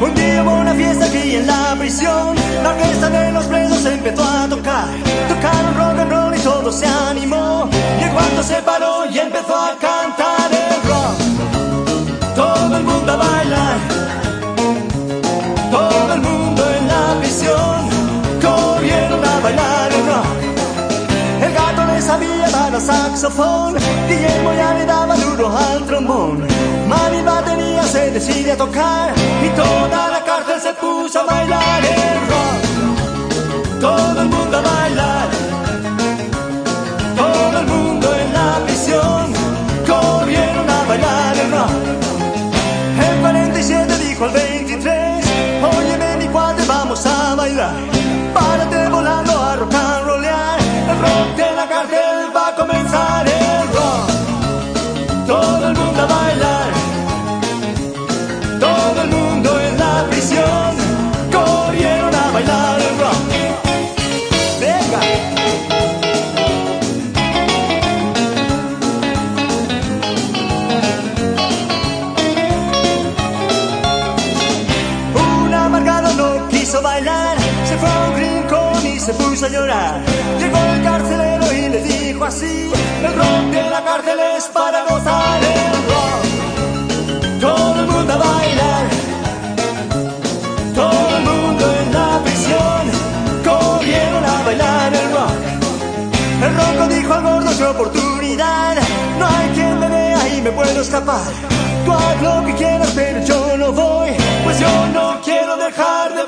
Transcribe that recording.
Un día hubo una fiesta aquí en la prisión. La orquesta de los presos empezó a tocar. Tocaron rock and roll y todo se animó. Y en cuanto se paró y empezó a cantar el rock, todo el mundo a bailar. Todo el mundo en la prisión corrieron a bailar el rock. El gato le sabía dar al saxofón, decide a tocar y toda la cárcel se puso a bailar el rock. Todo el mundo a bailar. Todo el mundo en la prisión corrieron a bailar el rock. El 47 dijo al 23, quiso bailar, se fue a un rincón y se puso a llorar. Llegó el carcelero y le dijo así, el rock de la cárcel es para gozar el rock. Todo el mundo a bailar, todo el mundo en la prisión, corrieron a bailar el rock. El ronco dijo al gordo su oportunidad, no hay quien me vea y me puedo escapar. Tú haz lo que quieras, pero yo no voy, pues yo no quiero dejar de